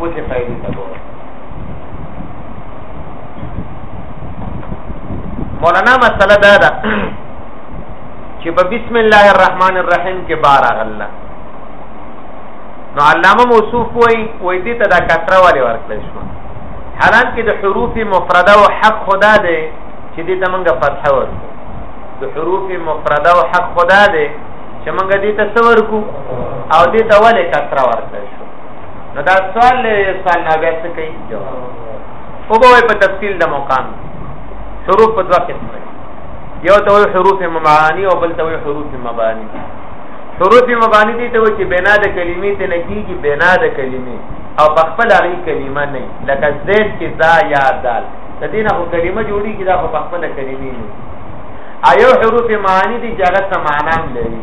اوس یې فائدې ته ګورو مولانا مسله دا ده چې په بسم الله الرحمن الرحیم کې بار اغلا نو علامه موصوف وای وای دې ته دا کثره والے ورکړل شو حالان کې د حروف مفرده او حق خدا دی چې دې ته موږ فتحه ورکړو د حروف مفرده او حق خدا دی چې موږ دې ته څور کو او دې ته ولې کثره ورکړل نو دا سوال له سوال نه بیا څه کوي جواب او به په تفصیل د مقام حروف په دوه قسم یو ته وي حروف مبانی او بل ته وي حروف مبانی حروف مبانی دي ته چې بنا د کلمې ته نکیږي بنا د کلمې او په خپل هغه کلمه نه لکه زید کې دا یا دال د دې نه کلمه جوړیږي دا په خپل کلمې نه ایو حروف معنی دي چې هغه سمانام لري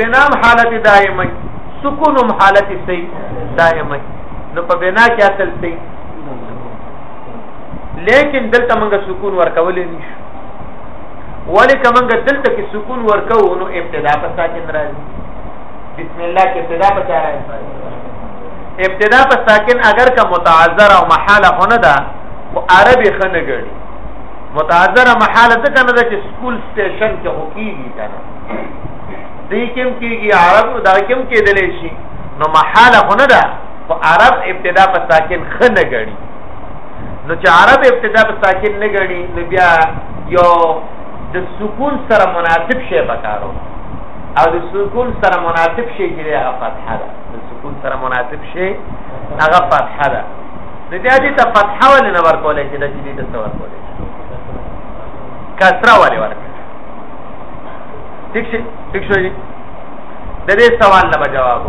بنام حالت دائمه سکونم حالت سی دائمه نو په بنا کې اصل سی لیکن دلته موږ سکون ورکولې نشو ولی کمنګ دلته کې سکون ورکو نو ابتدا په ساکن راځي بسم الله کې ابتدا په چا راځي ابتدا په ساکن اگر کا متعذر او محاله هونه ده خو عربي خنه ګړي متعذر محاله څه کنه ده چې سکول سټیشن کې هو کیږي کنه دې کوم کېږي عرب نو دا کوم کېدل شي نو محاله هونه ده خو عرب ابتدا په ساکن خنه غړي نو چې عرب ابتدا په ساکن نه غړي نو بیا یو د سکون سره مناسب شی پکارو او د سکون سره مناسب شی چې هغه فتحه ده د سکون سره مناسب شی هغه فتحه ده نو بیا دې ته فتحه ولې نه ورکولای چې د دې ته ورکولای کسره ولې ورکولای ٹھیک شي ٹھیک شي د دې سوال له جواب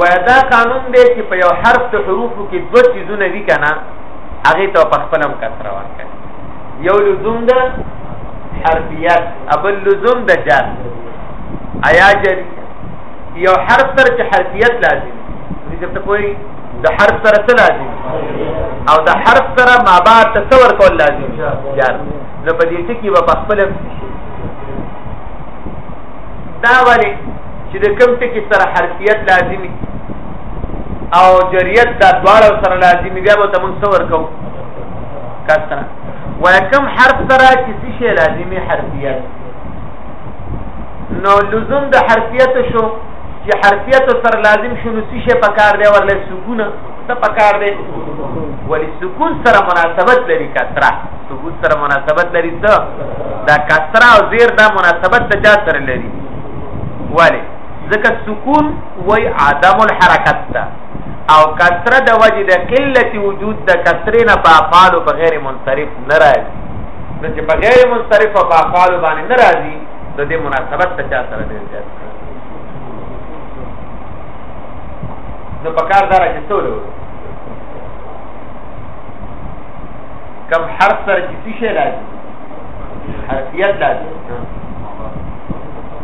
وای دا قانون دی چې په یو حرف ته حروفو کې دوه چیزونه وی کنه هغه ته په خپل هم کسر ورکړي یو لزوم ده حرفیات ابل لزوم ده جر ایا جر یو حرف سره چې حرفیات لازم دي چې ته کوی د حرف سره څه لازم او د حرف سره ما بعد تصور کول لازم جر نو په دې ټکی به خپل دا ولی چې د کم ټکی سره حرفیت لازمی او جریت دا دواړو سره لازمی بیا به تمون څور کو کسره وکم حرف سره چې څه شی لازمی حرفیت نو لزوم د حرفیت شو چې حرفیت سره لازم شو نو څه شی پکار دی ورله سکون ته پکار دی ولی سکون سره مناسبت لري کسره ثبوت سره مناسبت لري ته دا کسره او زیر دا مناسبت ته چا سره لري ولی ځکه سکون وای عدم الحرکت ته او کسره د وجه د قلت وجود د کسره نه په افعال په غیر منصرف نه راځي نو چې په غیر منصرف او په افعال باندې نه راځي د دې مناسبت ته چا سره دی نو په کار دار چې څو کم حرف سره چې څه شی لازم حرفیت لازم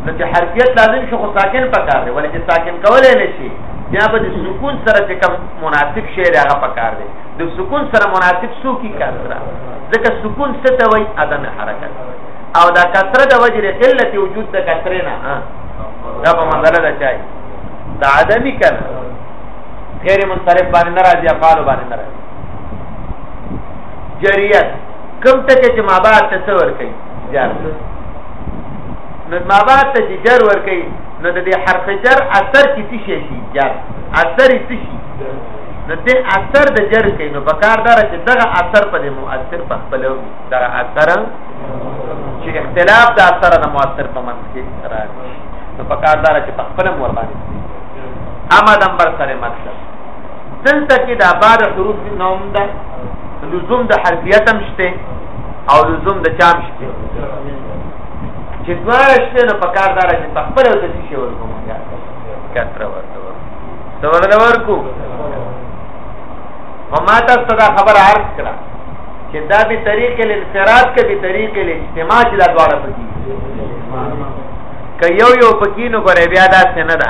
نو چې حرفیت لازم شو خو ساکن پکار دی ولې چې ساکن کولای نه شي بیا به د سکون سره چې کم مناسب شی دی هغه پکار دی د سکون سره مناسب سو کی کثره ځکه سکون څه ته وایي عدم حرکت او دا کثره د وجه قلت وجود د کثره نه دا په منځله ده چای دا عدمی کنه غیر منصرف باندې ناراضي افعال باندې ناراضي جریت کوم ټکی چې ما بعد ته څور کوي جر نو ما بعد ته چې جر ور کوي نو د دې حرف جر اثر کې څه شي شي جر اثر یې څه شي نو دې اثر د جر کوي نو بکار دار چې دغه اثر په دې مؤثر په خپل دغه اثر چې اختلاف د اثر د مؤثر په منځ کې راځي نو بکار دار چې په خپل مور باندې اما دمبر سره مطلب دلته کې دا بعد حروف نوم ده لزوم د حرفیت هم شته او لزوم د چام شته چې دواړه شته نو په کار دار چې په خپل د څه شي ورکو مونږ کتر ورته ورته ورکو وما تاسو دا خبر عرض کړه چې دا به طریق الانفراد کې به طریق الاجتماع چې دا دواړه پکې که یو یو پکې نو ګره بیا دا څه نه ده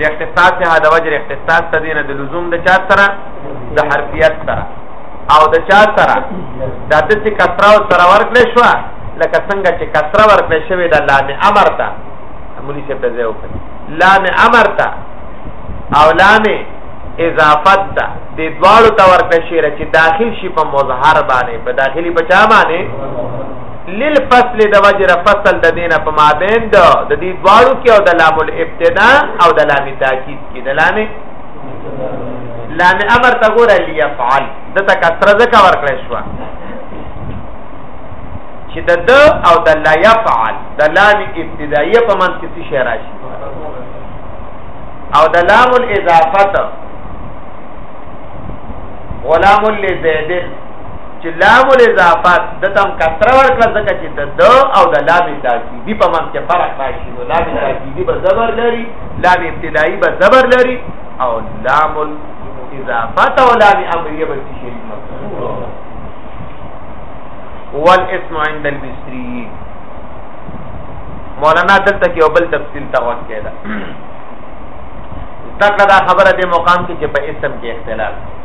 لاختصاص ها د وجر اختصاص ته دینه د لزوم د چا سره د حرفیت سره او د چا سره د د چې کسره او سره ورکړې شو لکه څنګه چې کسره ورکړې شوې د لام امر ته مولي شه په ځای وکړي لام امر ته او لام اضافت ته د دواړو ته ورکړې شي چې داخل شي په مظهر باندې په داخلي بچا باندې للفصل د وجر فصل د دینه په مابین د د دې دواړو کې او د لام الابتدا او د لام تاکید کې د لام لام امر ته ګوره لیفعل د تک سره ځکه ورکړې شو چې د د او د لا يفعل د لام ابتدائیه په منځ کې څه راشي او د لام الاضافه غلام لزیدن چې لام الاضافات د تم کثره ورکړه ځکه چې د د او د لام تاکیدی په منځ کې فرق راشي نو لام تاکیدی به زبر لري لام ابتدایي به زبر لري او لام الاضافات او لام امریه به شي والاسم عند المصريين مولانا دلته کې یو بل تفصیل ته وخت کېده تکړه دا خبره د مقام کې چې په اسم کې اختلاف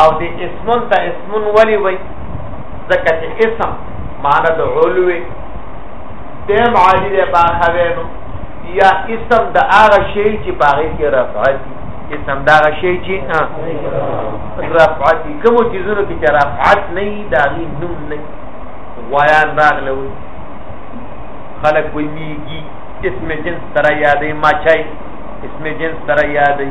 او د اسمن ته اسمن ولی وای ځکه چې اسم معنی د علوي دیم عالی دی باخوینو یا اسم د هغه شی چې باغې کې رفعت اسم د هغه شی چې رفعت کوم چیزونو کې چې رفعت نه دا غي نوم نه وایان راغله وي خلق وی میږي اسم جنس سره یادې ما چای اسم جنس سره یادې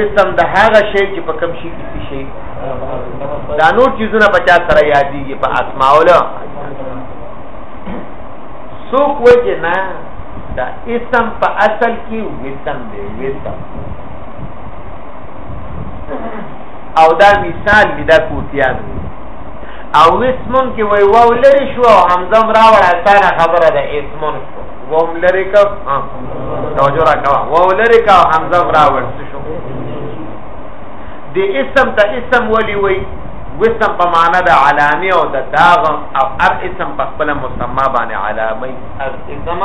اسم د هغه شی چې په کم شي کې شي دا نور چیزونه په چا سره یادېږي په اسماء له څوک وایي چې نه دا اسم په اصل کې وسم دی وسم او دا مثال دی دا کوتیان او اسمون کې وای واو لري شو او همزم راوړ اسانه خبره ده اسمون وو لری کا توجه را کا وو لری کا حمزه راوړ شو دی اسم ته اسم ولی وی وسم په معنا د علامه او د داغ او ار اسم په خپل مسما باندې علامه از اسم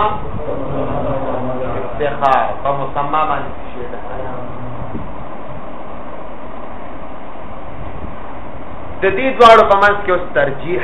افتخار په مسما باندې شي ده د دې دواړو په منځ کې اوس ترجیح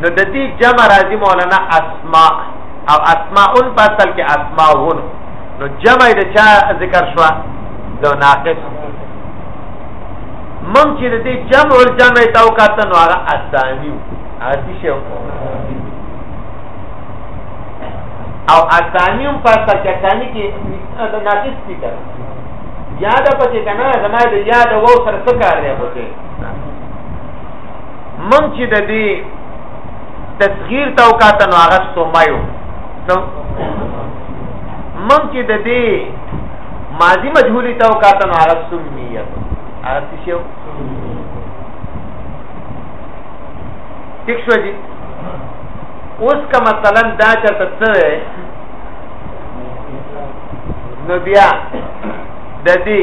نو د دې جمع راځي مولانا اسماء او اسماء ان په اصل کې اسماء هون نو جمع د چا ذکر شو د ناقص مم چې د دې جمع او جمع ته وکړه نو هغه اسامی هغه شی او اسامی هم په اصل کې اسامی کې د ناقص فکر یاد پکې کنه زما د یاد وو سره څه کار دی پکې من چې د دې تصغیر ته وکاته نو هغه سومایو نو من چې د دې ماضی مجهولی ته وکاته نو هغه سمیت هغه څه شو ٹھیک شو جی اوس کا مثلا دا چرته څه نو بیا د دې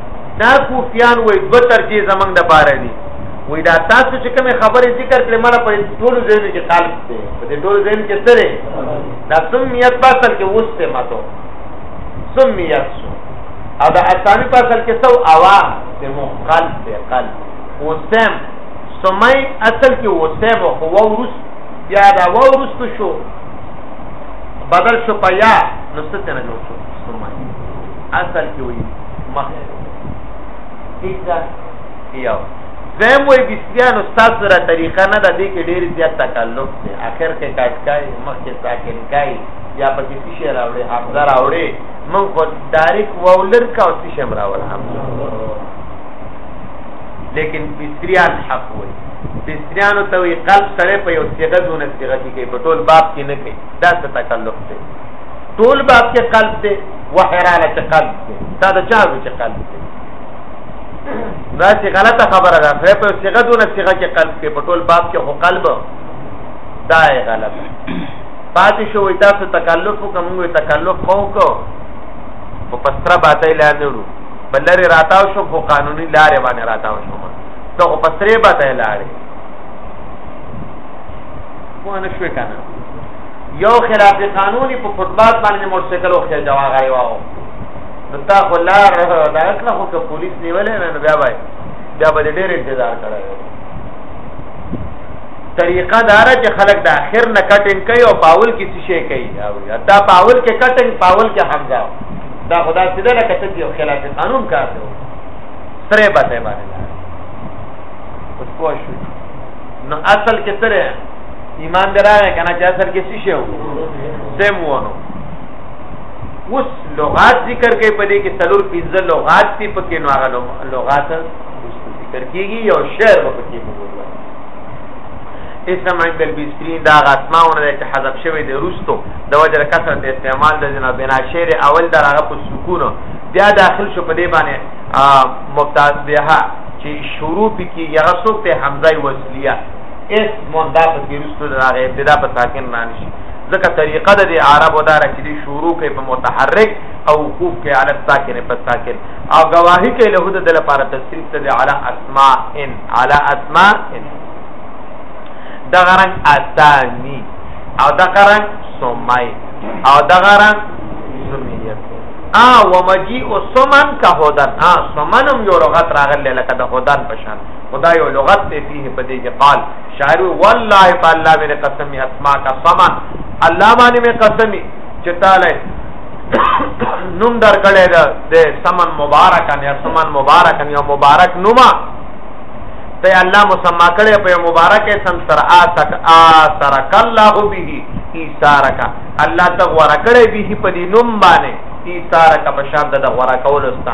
دا کوفیان وای دو ترجی زمنګ د پاره دي وای دا تاسو چې کوم خبره ذکر کړې مړه په ټول ځین کې خالق دی په دې ټول ځین کې سره دا سمیت په اصل کې وسته ماتو سمیت شو او دا اسامی په اصل کې سو اوا د مو قلب دی قلب وسم سمای اصل کې وسم او هو ورس بیا دا و ورس شو بدل شو پیا نو ستنه جوړ شو سمای اصل کې وي مخ ٹھیک ده یو زم وې بسیان استاد سره طریقه نه ده دې کې ډېر زیات تکلف دی اخر کې کاټکای مخ کې ساکن کای یا په کې شي راوړي حافظه راوړي من خو ډایرک وولر کا او شي شم راوړ لیکن بسریان حق وي بسریانو ته وی قلب سره په یو صيغه دونه صيغه کې په ټول باب کې نه کوي دا څه تکلف دی ټول باب کې قلب دی وحیرانه چې قلب دی تا د چا چې قلب دی دا چې غلطه خبره ده خو په صيغه دونه صيغه کې قلب کې په ټول باب کې هو قلب دا یې غلط پاتې شو وي تاسو تکلف کوم وي تکلف خو کو په پستره باندې لاندې وړو بلری راتاو شو خو قانوني لارې باندې راتاو شو ته په پستره باندې لاړې مو نه شوې کنه یو خلاف قانوني په فوټبال باندې موټرسایکل وخیا جوا غړی واو نو تا خو لار دا کله خو که پولیس نیولې نه بیا وای بیا به ډېر انتظار کړی طریقه دار چې خلک د اخر نه کټینګ کوي او پاول کې څه شي کوي او دا پاول کې کټینګ پاول کې حمزه دا خدا سیده لکه ته یو خلاف قانون کار دی سره به باندې اوس پوه شو نو اصل کې سره ایمان دراغه کنه چې اصل کې څه شو سم وونو اوس لغات ذکر کوي په دې کې څلور پنځه لغات دي په کې نو هغه لغات ذکر کیږي یو شعر په کې موجود اسم عند البسکرین دا غاسماونه ده چې حذف شوی دی روستو د وجر کثرت استعمال د جنا بنا شعر اول در هغه په سکون بیا داخل شو په دې باندې مبتدا بها چې شروع پکې یغسو ته حمزه وصلیه اس مهدا په کې رسو د هغه ابتدا په ساکن باندې شي ځکه طریقه د عربو دار چې دی شروع کوي په متحرک او وقوف کوي علی ساکن په ساکن او گواهی کوي له د لپاره تصریف ته دی علی اسماء ان علی اسماء ان دا غران اسامی او دا غران سمای او دا غران سمیت ا ومجیء سمن کا هدن ا سمنم یو لغت راغله لکه د هدن په شان خدای او لغت ته فيه په دې کې قال شاعر والله فالله من قسم اسماء کا سما الله باندې مې قسمي چې تعالی نوم در کړی دا د سمن مبارکان یا سمن مبارکان یا مبارک نوما ته الله مسما کړی په مبارک سم سر آسک آسرک الله به ایثارک الله ته غوړه کړی به په دې نوم باندې ایثارک په شان د غوړه کول استا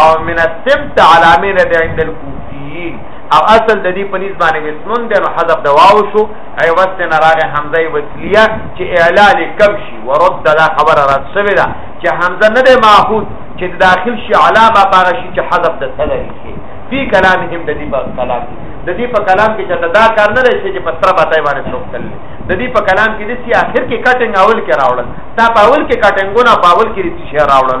او من السمت علامه نه ده عند الكوفيين او اصل د دې په نسبت باندې وسنون د حذف دواو شو ای وسته نراغه حمزه وصلیه چې اعلان کم شي ورد دا خبره را سوي ده چې حمزه نه ده ماخوذ چې داخل شي علامه باغ شي چې حذف د صدر شي فی کلامهم د دې په کلام د دې په کلام کې چې دا کار نه راشي چې په سره باندې باندې څوک تل د دې په کلام کې د سی اخر کې کټنګ اول کې راوړل دا په اول کې کټنګونه په اول کې رسي راوړل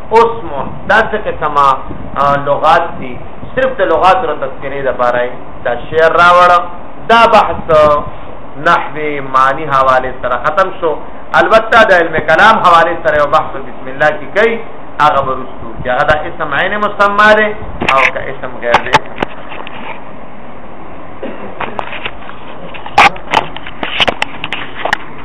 اسمون دا څه قسمه لغات دي صرف د لغات او تذکرې لپاره دا شعر راوړ دا بحث نحوی معنی حواله سره ختم شو البته د علم کلام حواله سره یو بحث بسم الله کی کوي هغه ورستو چې هغه د اسم عین مسمى ده او که اسم غیر ده